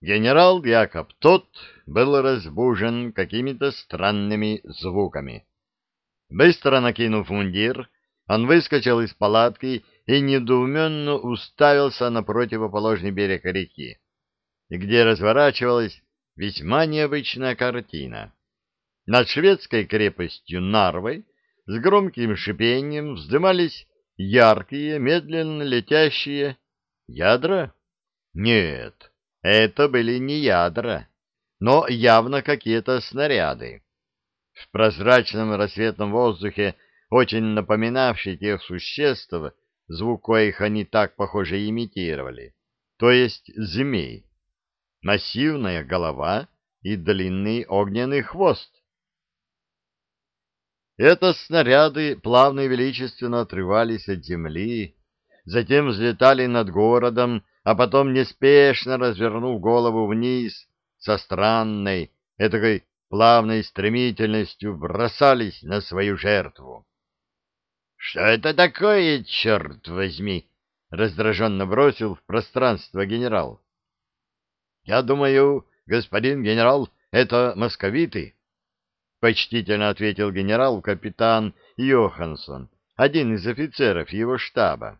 Генерал Якоб тот был разбужен какими-то странными звуками. Быстро накинув мундир, он выскочил из палатки и недоуменно уставился на противоположный берег реки, где разворачивалась весьма необычная картина. Над шведской крепостью Нарвой с громким шипением вздымались яркие, медленно летящие ядра? Нет, это были не ядра, но явно какие-то снаряды. В прозрачном рассветном воздухе, очень напоминавший тех существ, звук коих они так, похоже, имитировали, то есть змей. Массивная голова и длинный огненный хвост. Это снаряды плавно и величественно отрывались от земли, затем взлетали над городом, а потом, неспешно развернув голову вниз, со странной, этакой плавной стремительностью бросались на свою жертву. — Что это такое, черт возьми? — раздраженно бросил в пространство генерал. — Я думаю, господин генерал, это московиты, — почтительно ответил генерал-капитан Йоханссон, один из офицеров его штаба.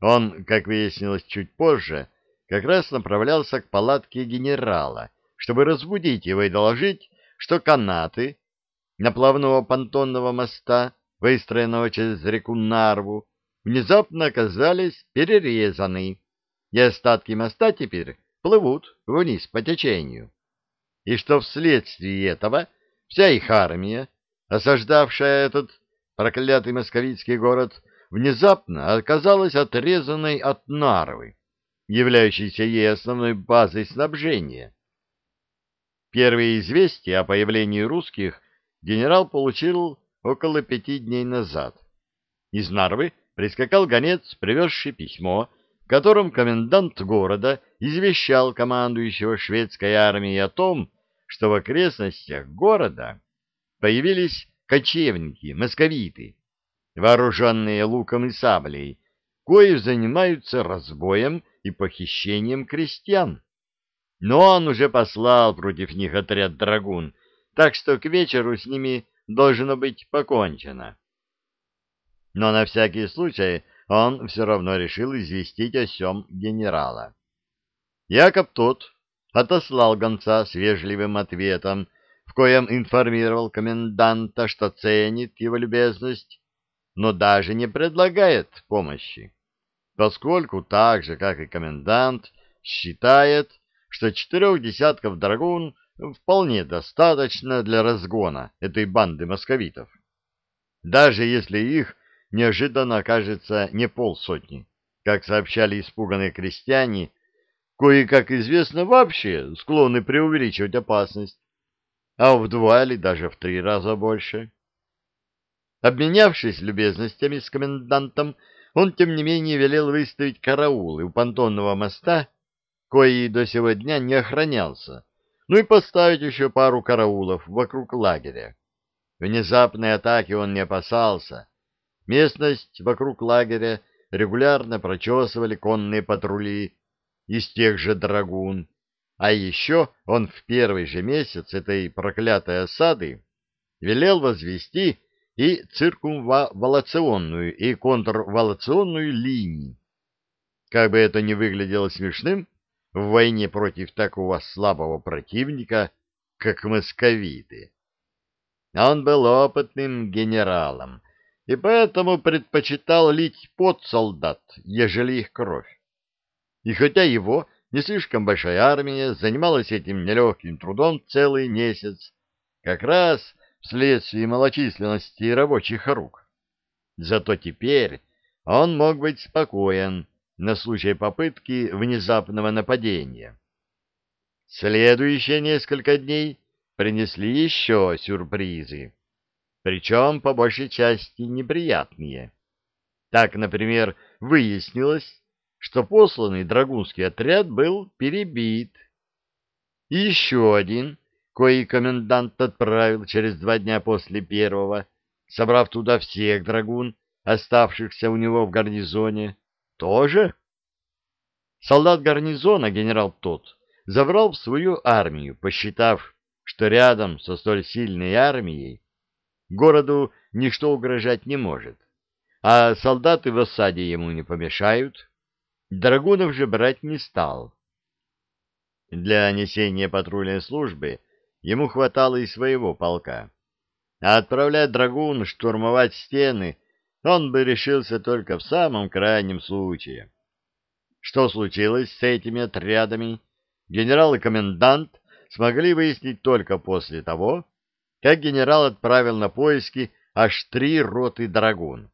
Он, как выяснилось чуть позже, как раз направлялся к палатке генерала, чтобы разбудить его и доложить, что канаты наплавного понтонного моста, выстроенного через реку Нарву, внезапно оказались перерезаны, и остатки моста теперь плывут вниз по течению. И что вследствие этого вся их армия, осаждавшая этот проклятый московицкий город, внезапно оказалась отрезанной от Нарвы, являющейся ей основной базой снабжения. Первые известия о появлении русских генерал получил около пяти дней назад. Из Нарвы прискакал гонец, привезший письмо, в котором комендант города извещал командующего шведской армией о том, что в окрестностях города появились кочевники, московиты, вооруженные луком и саблей, кои занимаются разбоем и похищением крестьян. Но он уже послал против них отряд драгун, так что к вечеру с ними должно быть покончено. Но на всякий случай он все равно решил известить о сем генерала. Якоб тот отослал гонца с вежливым ответом, в коем информировал коменданта, что ценит его любезность но даже не предлагает помощи, поскольку так же, как и комендант, считает, что четырех десятков драгун вполне достаточно для разгона этой банды московитов, даже если их неожиданно окажется не полсотни, как сообщали испуганные крестьяне, кои, как известно, вообще склонны преувеличивать опасность, а в два или даже в три раза больше. Обменявшись любезностями с комендантом, он, тем не менее, велел выставить караулы у понтонного моста, кои до сего дня не охранялся, ну и поставить еще пару караулов вокруг лагеря. Внезапной атаки он не опасался. Местность вокруг лагеря регулярно прочесывали конные патрули из тех же драгун, а еще он в первый же месяц этой проклятой осады велел возвести и циркумвалационную и контрвалационную линии. Как бы это ни выглядело смешным, в войне против такого слабого противника, как московиты. Он был опытным генералом и поэтому предпочитал лить под солдат, ежели их кровь. И хотя его не слишком большая армия занималась этим нелегким трудом целый месяц, как раз вследствие малочисленности рабочих рук. Зато теперь он мог быть спокоен на случай попытки внезапного нападения. Следующие несколько дней принесли еще сюрпризы, причем по большей части неприятные. Так, например, выяснилось, что посланный драгунский отряд был перебит. И еще один кои комендант отправил через два дня после первого, собрав туда всех драгун, оставшихся у него в гарнизоне, тоже? Солдат гарнизона, генерал тот, забрал в свою армию, посчитав, что рядом со столь сильной армией городу ничто угрожать не может, а солдаты в осаде ему не помешают, драгунов же брать не стал. Для несения патрульной службы ему хватало и своего полка, а отправлять драгун штурмовать стены он бы решился только в самом крайнем случае. Что случилось с этими отрядами, генерал и комендант смогли выяснить только после того, как генерал отправил на поиски аж три роты драгун.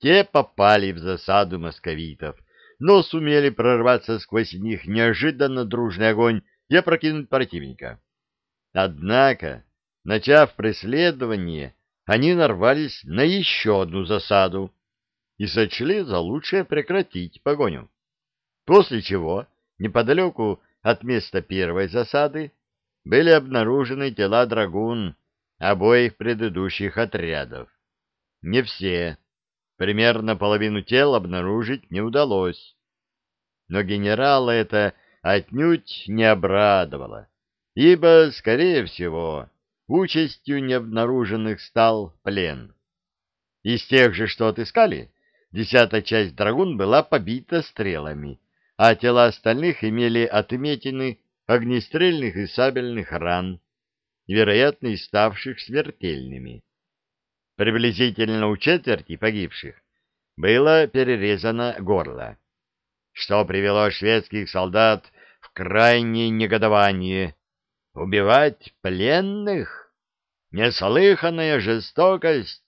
Те попали в засаду московитов, но сумели прорваться сквозь них неожиданно дружный огонь и опрокинуть противника. Однако, начав преследование, они нарвались на еще одну засаду и сочли за лучшее прекратить погоню. После чего, неподалеку от места первой засады, были обнаружены тела драгун обоих предыдущих отрядов. Не все. Примерно половину тел обнаружить не удалось. Но генерала это отнюдь не обрадовало, ибо, скорее всего, участью необнаруженных стал плен. Из тех же, что отыскали, десятая часть драгун была побита стрелами, а тела остальных имели отметины огнестрельных и сабельных ран, вероятно, и ставших смертельными. Приблизительно у четверти погибших было перерезано горло, что привело шведских солдат в крайнее негодование. Убивать пленных? Неслыханная жестокость!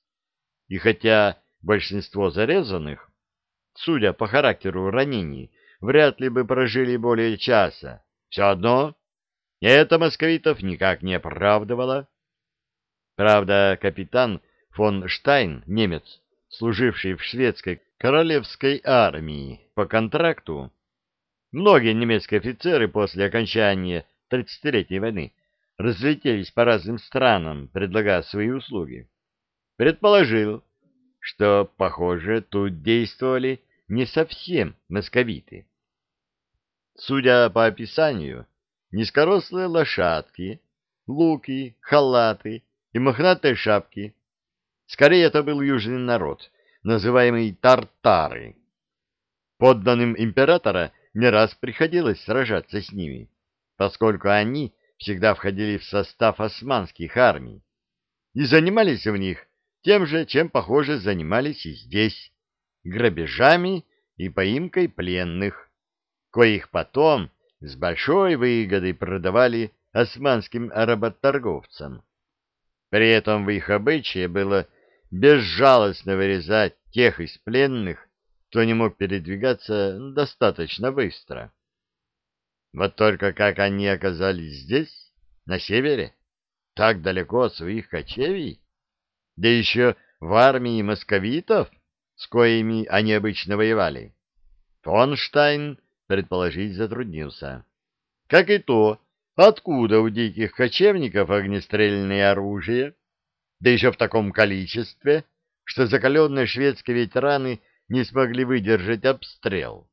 И хотя большинство зарезанных, судя по характеру ранений, вряд ли бы прожили более часа. Все одно это московитов никак не оправдывало. Правда, капитан фон Штайн, немец, служивший в шведской королевской армии по контракту, многие немецкие офицеры после окончания Тридцатилетней войны разлетелись по разным странам, предлагая свои услуги, предположил, что, похоже, тут действовали не совсем московиты. Судя по описанию, низкорослые лошадки, луки, халаты и мохнатые шапки. Скорее, это был южный народ, называемый тартары. Подданным императора не раз приходилось сражаться с ними, поскольку они всегда входили в состав османских армий и занимались в них тем же, чем, похоже, занимались и здесь, грабежами и поимкой пленных коих потом с большой выгодой продавали османским работорговцам. При этом в их обычае было безжалостно вырезать тех из пленных, кто не мог передвигаться достаточно быстро. Вот только как они оказались здесь, на севере, так далеко от своих кочевий, да еще в армии московитов, с коими они обычно воевали, Фонштайн предположить затруднился. Как и то, откуда у диких кочевников огнестрельное оружие, да еще в таком количестве, что закаленные шведские ветераны не смогли выдержать обстрел.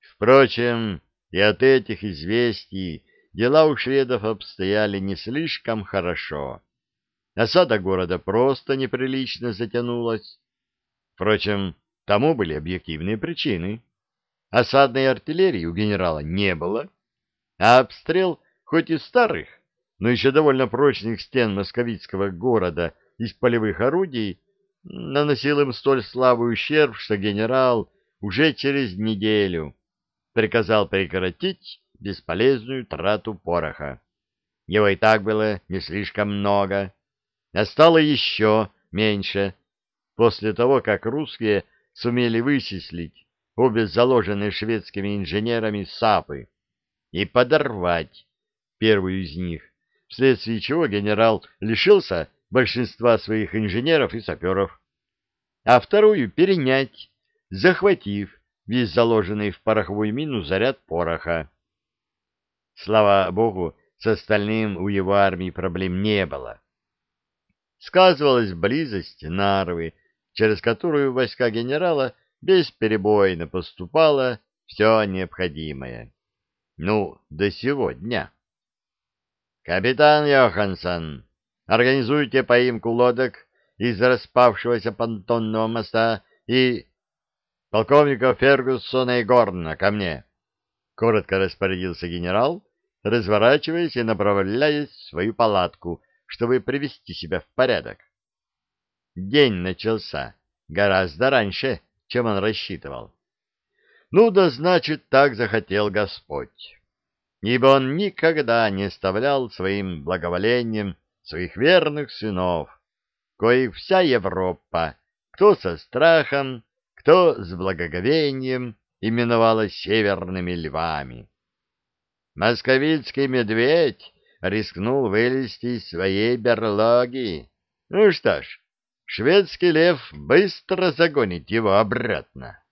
Впрочем, и от этих известий дела у шведов обстояли не слишком хорошо. Осада города просто неприлично затянулась. Впрочем, тому были объективные причины. Осадной артиллерии у генерала не было, а обстрел хоть и старых, но еще довольно прочных стен московицкого города из полевых орудий наносил им столь слабый ущерб, что генерал уже через неделю приказал прекратить бесполезную трату пороха. Его и так было не слишком много, а стало еще меньше после того, как русские сумели вычислить обе заложенные шведскими инженерами САПы, и подорвать первую из них, вследствие чего генерал лишился большинства своих инженеров и саперов, а вторую перенять, захватив весь заложенный в пороховую мину заряд пороха. Слава богу, с остальным у его армии проблем не было. Сказывалась близость Нарвы, через которую войска генерала бесперебойно поступало все необходимое. Ну, до сегодня. Капитан Йоханссон, организуйте поимку лодок из распавшегося понтонного моста и... Полковника Фергюсона и Горна ко мне. Коротко распорядился генерал, разворачиваясь и направляясь в свою палатку, чтобы привести себя в порядок. День начался гораздо раньше, чем он рассчитывал. Ну да значит, так захотел Господь. Ибо он никогда не оставлял своим благоволением своих верных сынов, коих вся Европа, кто со страхом, кто с благоговением, именовала северными львами. Московицкий медведь рискнул вылезти из своей берлоги. Ну что ж, шведский лев быстро загонит его обратно.